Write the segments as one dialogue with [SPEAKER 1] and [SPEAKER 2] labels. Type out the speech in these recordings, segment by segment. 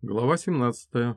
[SPEAKER 1] Глава 17.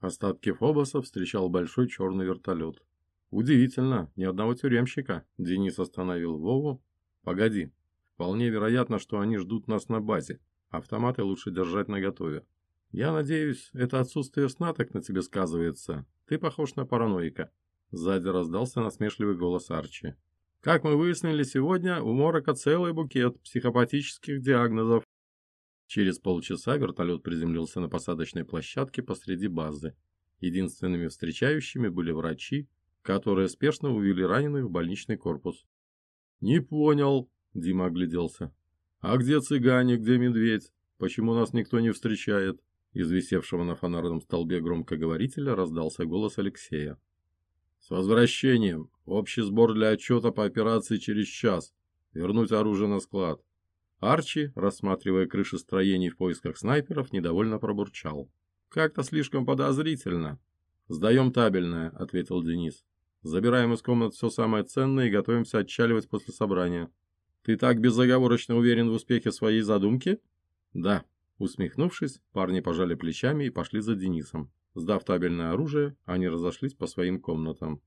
[SPEAKER 1] Остатки Фобоса встречал большой черный вертолет. Удивительно, ни одного тюремщика. Денис остановил Вову. Погоди. Вполне вероятно, что они ждут нас на базе. Автоматы лучше держать наготове. Я надеюсь, это отсутствие сна так на тебе сказывается. Ты похож на параноика. Сзади раздался насмешливый голос Арчи. Как мы выяснили сегодня, у Морока целый букет психопатических диагнозов. Через полчаса вертолет приземлился на посадочной площадке посреди базы. Единственными встречающими были врачи, которые спешно увели раненых в больничный корпус. «Не понял», — Дима огляделся. «А где цыгане, где медведь? Почему нас никто не встречает?» Из висевшего на фонарном столбе громкоговорителя раздался голос Алексея. «С возвращением! Общий сбор для отчета по операции через час. Вернуть оружие на склад. Арчи, рассматривая крыши строений в поисках снайперов, недовольно пробурчал. «Как-то слишком подозрительно». «Сдаем табельное», — ответил Денис. «Забираем из комнат все самое ценное и готовимся отчаливать после собрания». «Ты так безоговорочно уверен в успехе своей задумки?» «Да». Усмехнувшись, парни пожали плечами и пошли за Денисом. Сдав табельное оружие, они разошлись по своим комнатам.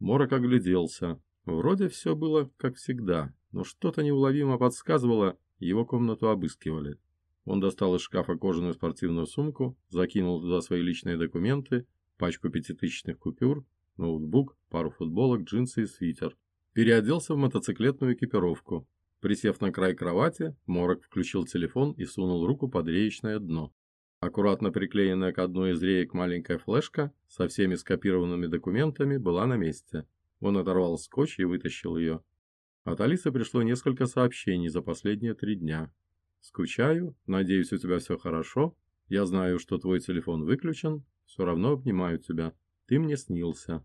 [SPEAKER 1] Морок огляделся. Вроде все было как всегда, но что-то неуловимо подсказывало, его комнату обыскивали. Он достал из шкафа кожаную спортивную сумку, закинул туда свои личные документы, пачку пятитысячных купюр, ноутбук, пару футболок, джинсы и свитер. Переоделся в мотоциклетную экипировку. Присев на край кровати, Морок включил телефон и сунул руку под реечное дно. Аккуратно приклеенная к одной из реек маленькая флешка со всеми скопированными документами была на месте. Он оторвал скотч и вытащил ее. От Алисы пришло несколько сообщений за последние три дня. «Скучаю, надеюсь, у тебя все хорошо. Я знаю, что твой телефон выключен. Все равно обнимаю тебя. Ты мне снился».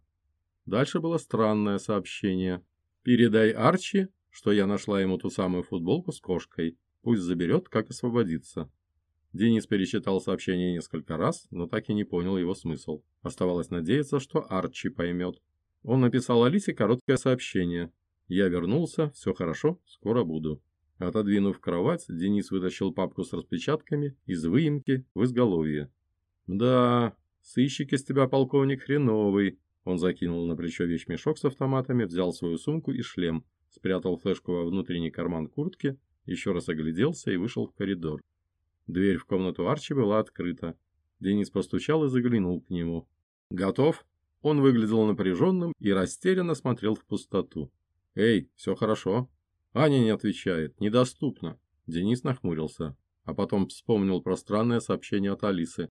[SPEAKER 1] Дальше было странное сообщение. «Передай Арчи, что я нашла ему ту самую футболку с кошкой. Пусть заберет, как освободиться». Денис перечитал сообщение несколько раз, но так и не понял его смысл. Оставалось надеяться, что Арчи поймет. Он написал Алисе короткое сообщение. «Я вернулся, все хорошо, скоро буду». Отодвинув кровать, Денис вытащил папку с распечатками из выемки в изголовье. «Да, сыщик из тебя, полковник, хреновый». Он закинул на плечо вещмешок с автоматами, взял свою сумку и шлем, спрятал флешку во внутренний карман куртки, еще раз огляделся и вышел в коридор. Дверь в комнату Арчи была открыта. Денис постучал и заглянул к нему. «Готов?» Он выглядел напряженным и растерянно смотрел в пустоту. «Эй, все хорошо?» Аня не отвечает, недоступно. Денис нахмурился, а потом вспомнил про странное сообщение от Алисы.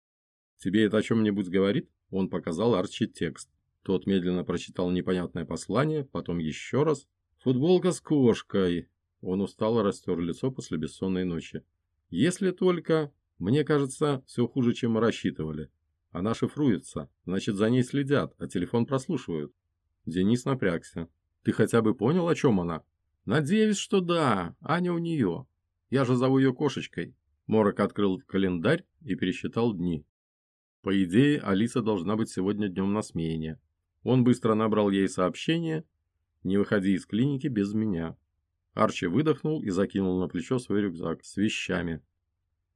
[SPEAKER 1] «Тебе это о чем-нибудь говорит?» Он показал Арчи текст. Тот медленно прочитал непонятное послание, потом еще раз. «Футболка с кошкой!» Он устало растер лицо после бессонной ночи. «Если только...» Мне кажется, все хуже, чем мы рассчитывали. Она шифруется, значит, за ней следят, а телефон прослушивают. Денис напрягся. Ты хотя бы понял, о чем она? Надеюсь, что да. Аня у нее. Я же зову ее кошечкой. Морок открыл календарь и пересчитал дни. По идее, Алиса должна быть сегодня днем на смене. Он быстро набрал ей сообщение. Не выходи из клиники без меня. Арчи выдохнул и закинул на плечо свой рюкзак с вещами.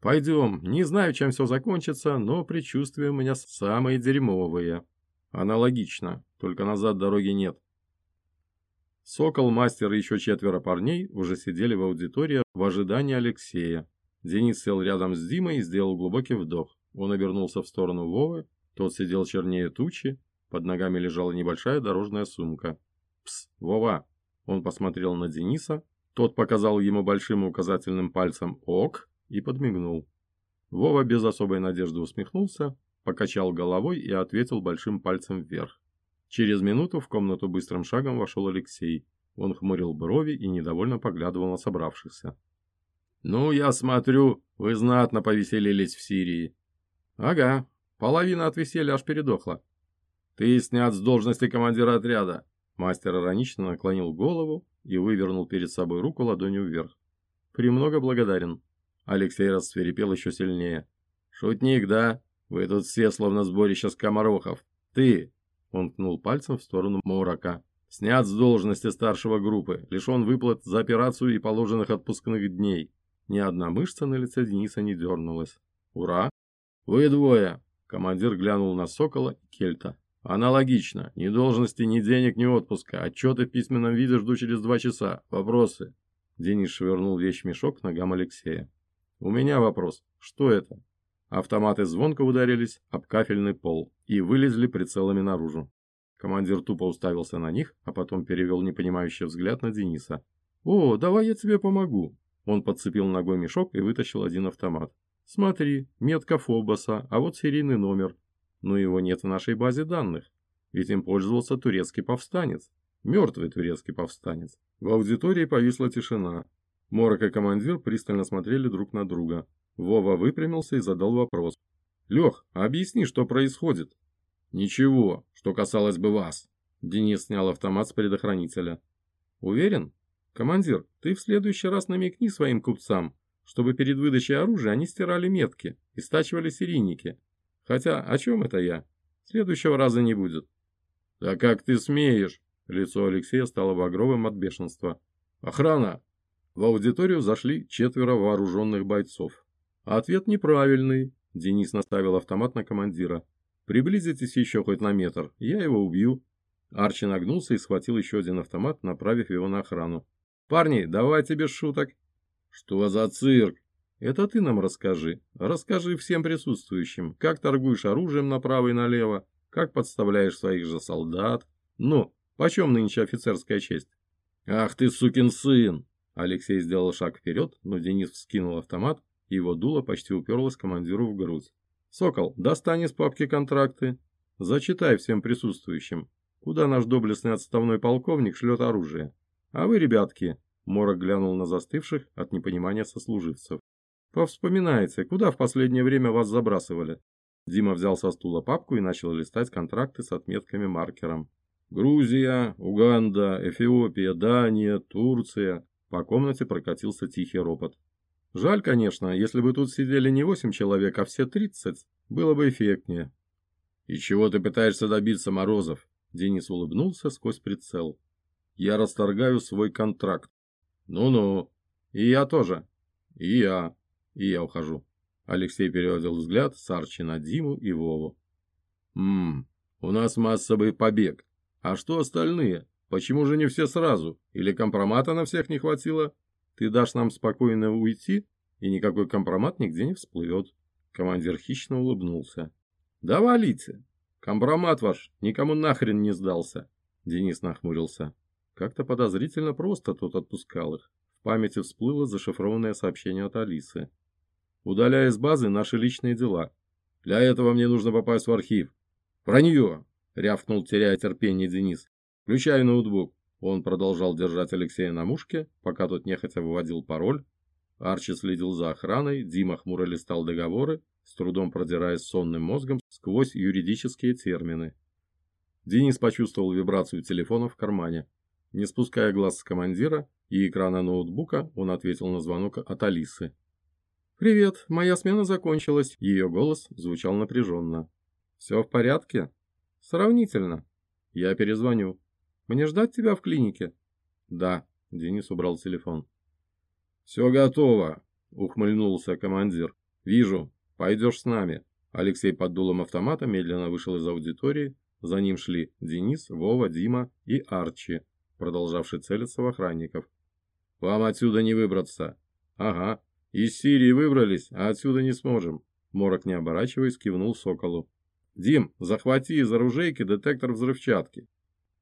[SPEAKER 1] «Пойдем. Не знаю, чем все закончится, но предчувствия у меня самые дерьмовые». «Аналогично, только назад дороги нет. Сокол, мастер и еще четверо парней уже сидели в аудитории в ожидании Алексея. Денис сел рядом с Димой и сделал глубокий вдох. Он обернулся в сторону Вовы, тот сидел чернее тучи, под ногами лежала небольшая дорожная сумка. «Пс, Вова!» Он посмотрел на Дениса, тот показал ему большим указательным пальцем «ок» и подмигнул. Вова без особой надежды усмехнулся, покачал головой и ответил большим пальцем вверх. Через минуту в комнату быстрым шагом вошел Алексей. Он хмурил брови и недовольно поглядывал на собравшихся. «Ну, я смотрю, вы знатно повеселились в Сирии». «Ага, половина от веселья аж передохла». «Ты снят с должности командира отряда». Мастер иронично наклонил голову и вывернул перед собой руку ладонью вверх. «Премного благодарен». Алексей рассверепел еще сильнее. «Шутник, да? Вы тут все словно сборище скоморохов. Ты, он ткнул пальцем в сторону Мурака. «Снят с должности старшего группы, лишен выплат за операцию и положенных отпускных дней». Ни одна мышца на лице Дениса не дернулась. Ура! Вы двое. Командир глянул на Сокола и Кельта. Аналогично. Ни должности, ни денег, ни отпуска. Отчеты в письменном виде жду через два часа. Вопросы? Денис швырнул вещь-мешок к ногам Алексея. У меня вопрос. Что это? Автоматы звонко ударились об кафельный пол и вылезли прицелами наружу. Командир тупо уставился на них, а потом перевел непонимающий взгляд на Дениса. «О, давай я тебе помогу!» Он подцепил ногой мешок и вытащил один автомат. «Смотри, метка Фобоса, а вот серийный номер. Но его нет в нашей базе данных, ведь им пользовался турецкий повстанец. Мертвый турецкий повстанец». В аудитории повисла тишина. Морок и командир пристально смотрели друг на друга. Вова выпрямился и задал вопрос. «Лех, объясни, что происходит?» «Ничего, что касалось бы вас». Денис снял автомат с предохранителя. «Уверен? Командир, ты в следующий раз намекни своим купцам, чтобы перед выдачей оружия они стирали метки и стачивали серийники. Хотя, о чем это я? Следующего раза не будет». «Да как ты смеешь?» Лицо Алексея стало багровым от бешенства. «Охрана!» В аудиторию зашли четверо вооруженных бойцов. Ответ неправильный. Денис наставил автомат на командира. Приблизитесь еще хоть на метр, я его убью. Арчи нагнулся и схватил еще один автомат, направив его на охрану. «Парни, давайте без шуток». «Что за цирк?» «Это ты нам расскажи. Расскажи всем присутствующим, как торгуешь оружием направо и налево, как подставляешь своих же солдат. Ну, почем нынче офицерская честь?» «Ах ты, сукин сын!» Алексей сделал шаг вперед, но Денис вскинул автомат, его дуло почти уперлось командиру в грудь. «Сокол, достань из папки контракты. Зачитай всем присутствующим, куда наш доблестный отставной полковник шлет оружие. А вы, ребятки, Морок глянул на застывших от непонимания сослуживцев. «Повспоминайте, куда в последнее время вас забрасывали?» Дима взял со стула папку и начал листать контракты с отметками маркером. «Грузия, Уганда, Эфиопия, Дания, Турция». По комнате прокатился тихий ропот. Жаль, конечно, если бы тут сидели не восемь человек, а все тридцать, было бы эффектнее. «И чего ты пытаешься добиться, Морозов?» Денис улыбнулся сквозь прицел. «Я расторгаю свой контракт». «Ну-ну. И я тоже. И я. И я ухожу». Алексей переводил взгляд с Арчи на Диму и Вову. «Ммм, у нас массовый побег. А что остальные? Почему же не все сразу? Или компромата на всех не хватило?» Ты дашь нам спокойно уйти, и никакой компромат нигде не всплывет. Командир хищно улыбнулся. Да валите. Компромат ваш никому нахрен не сдался. Денис нахмурился. Как-то подозрительно просто тот отпускал их. В памяти всплыло зашифрованное сообщение от Алисы. Удаляя из базы наши личные дела. Для этого мне нужно попасть в архив. Про нее, рявкнул, теряя терпение Денис. Включай ноутбук. Он продолжал держать Алексея на мушке, пока тот нехотя выводил пароль. Арчи следил за охраной, Дима хмуро листал договоры, с трудом продираясь сонным мозгом сквозь юридические термины. Денис почувствовал вибрацию телефона в кармане. Не спуская глаз с командира и экрана ноутбука, он ответил на звонок от Алисы. «Привет, моя смена закончилась». Ее голос звучал напряженно. «Все в порядке?» «Сравнительно. Я перезвоню». Мне ждать тебя в клинике?» «Да», — Денис убрал телефон. «Все готово», — ухмыльнулся командир. «Вижу. Пойдешь с нами». Алексей под дулом автомата медленно вышел из аудитории. За ним шли Денис, Вова, Дима и Арчи, продолжавший целиться в охранников. «Вам отсюда не выбраться». «Ага. Из Сирии выбрались, а отсюда не сможем». Морок, не оборачиваясь, кивнул Соколу. «Дим, захвати из оружейки детектор взрывчатки.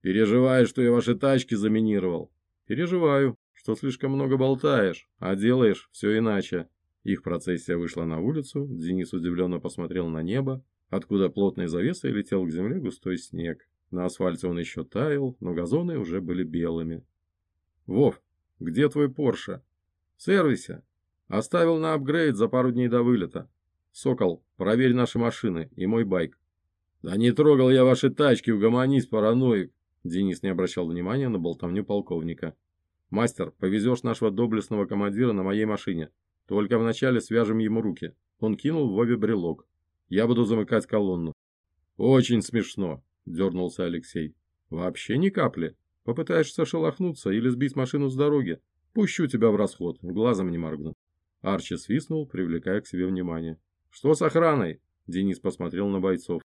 [SPEAKER 1] Переживаю, что я ваши тачки заминировал. Переживаю, что слишком много болтаешь, а делаешь все иначе. Их процессия вышла на улицу, Денис удивленно посмотрел на небо, откуда плотной завесой летел к земле густой снег. На асфальте он еще таял, но газоны уже были белыми. «Вов, где твой Порше?» «В сервисе. Оставил на апгрейд за пару дней до вылета. Сокол, проверь наши машины и мой байк». «Да не трогал я ваши тачки, угомонись, параноик. Денис не обращал внимания на болтовню полковника. «Мастер, повезешь нашего доблестного командира на моей машине. Только вначале свяжем ему руки». Он кинул Вове брелок. «Я буду замыкать колонну». «Очень смешно», — дернулся Алексей. «Вообще ни капли. Попытаешься шелохнуться или сбить машину с дороги. Пущу тебя в расход, глазом не моргну». Арчи свистнул, привлекая к себе внимание. «Что с охраной?» Денис посмотрел на бойцов.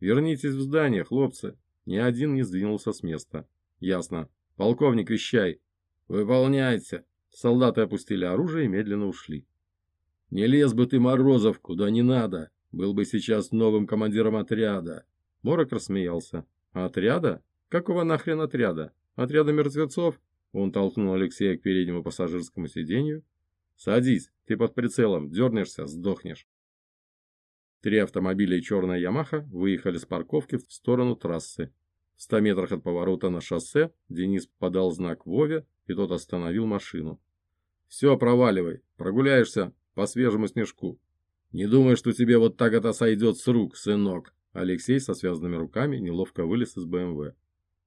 [SPEAKER 1] «Вернитесь в здание, хлопцы!» Ни один не сдвинулся с места. «Ясно. Полковник, вещай!» «Выполняйте!» Солдаты опустили оружие и медленно ушли. «Не лез бы ты, Морозов, куда не надо! Был бы сейчас новым командиром отряда!» Морок рассмеялся. «Отряда? Какого нахрен отряда? Отряда мертвецов?» Он толкнул Алексея к переднему пассажирскому сиденью. «Садись, ты под прицелом, дернешься, сдохнешь». Три автомобиля и черная Ямаха выехали с парковки в сторону трассы. В ста метрах от поворота на шоссе Денис подал знак Вове, и тот остановил машину. «Все, проваливай, прогуляешься по свежему снежку. Не думай, что тебе вот так это сойдет с рук, сынок!» Алексей со связанными руками неловко вылез из БМВ.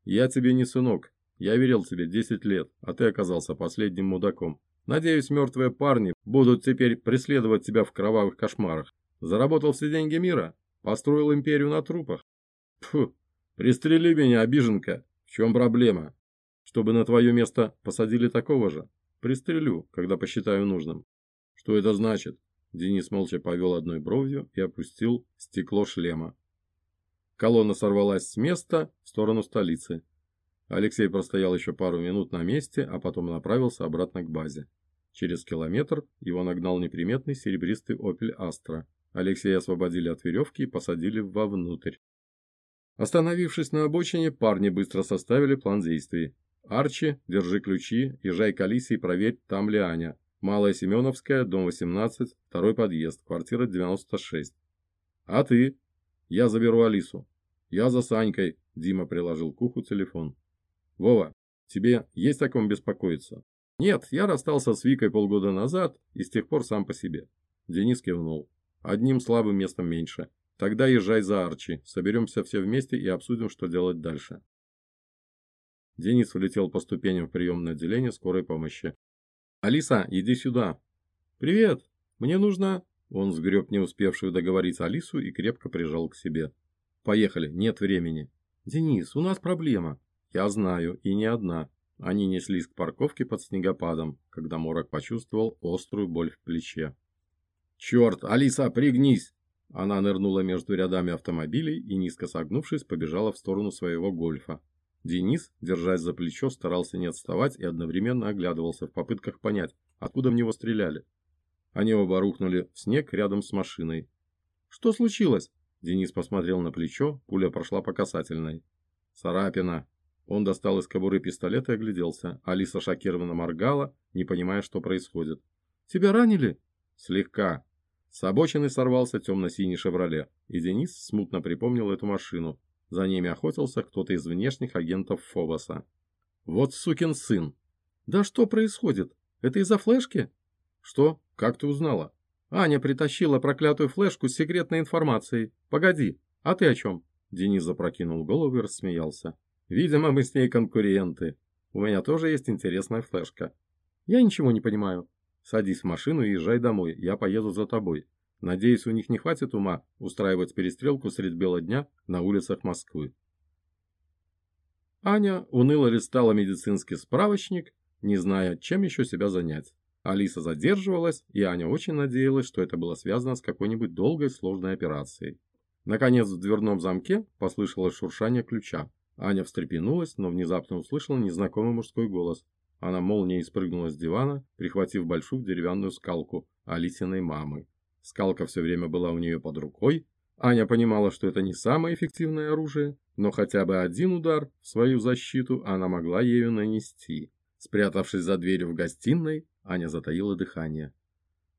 [SPEAKER 1] «Я тебе не сынок. Я верил тебе 10 лет, а ты оказался последним мудаком. Надеюсь, мертвые парни будут теперь преследовать тебя в кровавых кошмарах. Заработал все деньги мира, построил империю на трупах. Фу, пристрели меня, обиженка. В чем проблема? Чтобы на твое место посадили такого же? Пристрелю, когда посчитаю нужным. Что это значит? Денис молча повел одной бровью и опустил стекло шлема. Колонна сорвалась с места в сторону столицы. Алексей простоял еще пару минут на месте, а потом направился обратно к базе. Через километр его нагнал неприметный серебристый «Опель Астра». Алексея освободили от веревки и посадили вовнутрь. Остановившись на обочине, парни быстро составили план действий. «Арчи, держи ключи, езжай к Алисе и проверь, там ли Аня. Малая Семеновская, дом 18, второй подъезд, квартира 96. А ты? Я заберу Алису. Я за Санькой, Дима приложил к уху телефон. Вова, тебе есть о ком беспокоиться? Нет, я расстался с Викой полгода назад и с тех пор сам по себе. Денис кивнул. Одним слабым местом меньше. Тогда езжай за Арчи, соберемся все вместе и обсудим, что делать дальше. Денис влетел по ступеням в приемное отделение скорой помощи. «Алиса, иди сюда!» «Привет! Мне нужно...» Он сгреб не успевшую договорить Алису и крепко прижал к себе. «Поехали, нет времени!» «Денис, у нас проблема!» «Я знаю, и не одна!» Они неслись к парковке под снегопадом, когда Морок почувствовал острую боль в плече. «Черт, Алиса, пригнись!» Она нырнула между рядами автомобилей и, низко согнувшись, побежала в сторону своего гольфа. Денис, держась за плечо, старался не отставать и одновременно оглядывался в попытках понять, откуда в него стреляли. Они оба рухнули в снег рядом с машиной. «Что случилось?» Денис посмотрел на плечо, пуля прошла по касательной. «Царапина!» Он достал из кобуры пистолет и огляделся. Алиса шокированно моргала, не понимая, что происходит. «Тебя ранили?» «Слегка». С обочины сорвался темно-синий «Шевроле», и Денис смутно припомнил эту машину. За ними охотился кто-то из внешних агентов Фобоса. Вот сукин сын. Да что происходит? Это из-за флешки? Что? Как ты узнала? Аня притащила проклятую флешку с секретной информацией. Погоди, а ты о чем? Денис запрокинул голову и рассмеялся. Видимо, мы с ней конкуренты. У меня тоже есть интересная флешка. Я ничего не понимаю. Садись в машину и езжай домой, я поеду за тобой. Надеюсь, у них не хватит ума устраивать перестрелку средь бела дня на улицах Москвы. Аня уныло листала медицинский справочник, не зная, чем еще себя занять. Алиса задерживалась, и Аня очень надеялась, что это было связано с какой-нибудь долгой сложной операцией. Наконец в дверном замке послышалось шуршание ключа. Аня встрепенулась, но внезапно услышала незнакомый мужской голос. Она молнией спрыгнула с дивана, прихватив большую деревянную скалку Алисиной мамы. Скалка все время была у нее под рукой. Аня понимала, что это не самое эффективное оружие, но хотя бы один удар в свою защиту она могла ею нанести. Спрятавшись за дверью в гостиной, Аня затаила дыхание.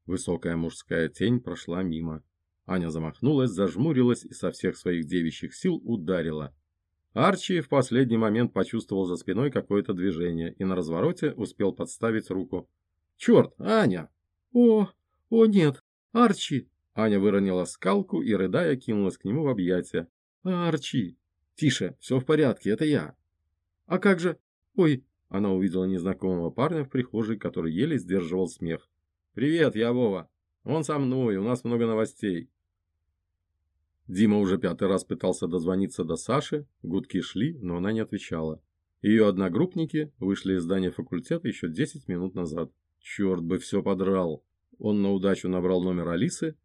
[SPEAKER 1] Высокая мужская тень прошла мимо. Аня замахнулась, зажмурилась и со всех своих девичьих сил ударила. Арчи в последний момент почувствовал за спиной какое-то движение и на развороте успел подставить руку. «Черт, Аня!» «О, о нет, «Арчи!» Аня выронила скалку и, рыдая, кинулась к нему в объятия. «Арчи!» «Тише, все в порядке, это я!» «А как же...» «Ой!» Она увидела незнакомого парня в прихожей, который еле сдерживал смех. «Привет, я Вова. Он со мной, у нас много новостей». Дима уже пятый раз пытался дозвониться до Саши, гудки шли, но она не отвечала. Ее одногруппники вышли из здания факультета еще 10 минут назад. Черт бы все подрал. Он на удачу набрал номер Алисы.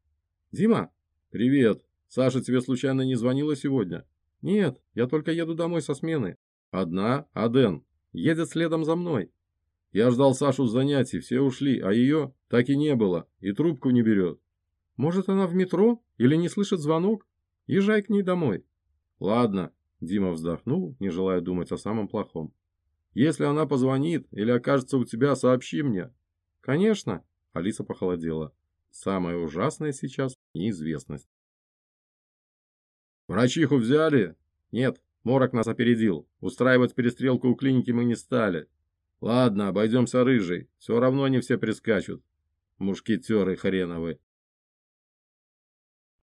[SPEAKER 2] Дима?
[SPEAKER 1] Привет. Саша тебе случайно не звонила сегодня?
[SPEAKER 2] Нет, я только еду домой со смены.
[SPEAKER 1] Одна, а Дэн?
[SPEAKER 2] Едет следом за мной.
[SPEAKER 1] Я ждал Сашу с занятий, все ушли, а ее так и не было, и трубку не берет.
[SPEAKER 2] Может, она в метро или не слышит звонок? Езжай к ней домой.
[SPEAKER 1] Ладно, Дима вздохнул, не желая думать о самом плохом. Если она позвонит или окажется у тебя, сообщи мне.
[SPEAKER 2] Конечно.
[SPEAKER 1] Алиса похолодела. Самое ужасное сейчас – неизвестность. Врачиху взяли? Нет, Морок нас опередил. Устраивать перестрелку у клиники мы не стали. Ладно, обойдемся рыжей. Все равно они все прискачут. Мушкетеры хреновы.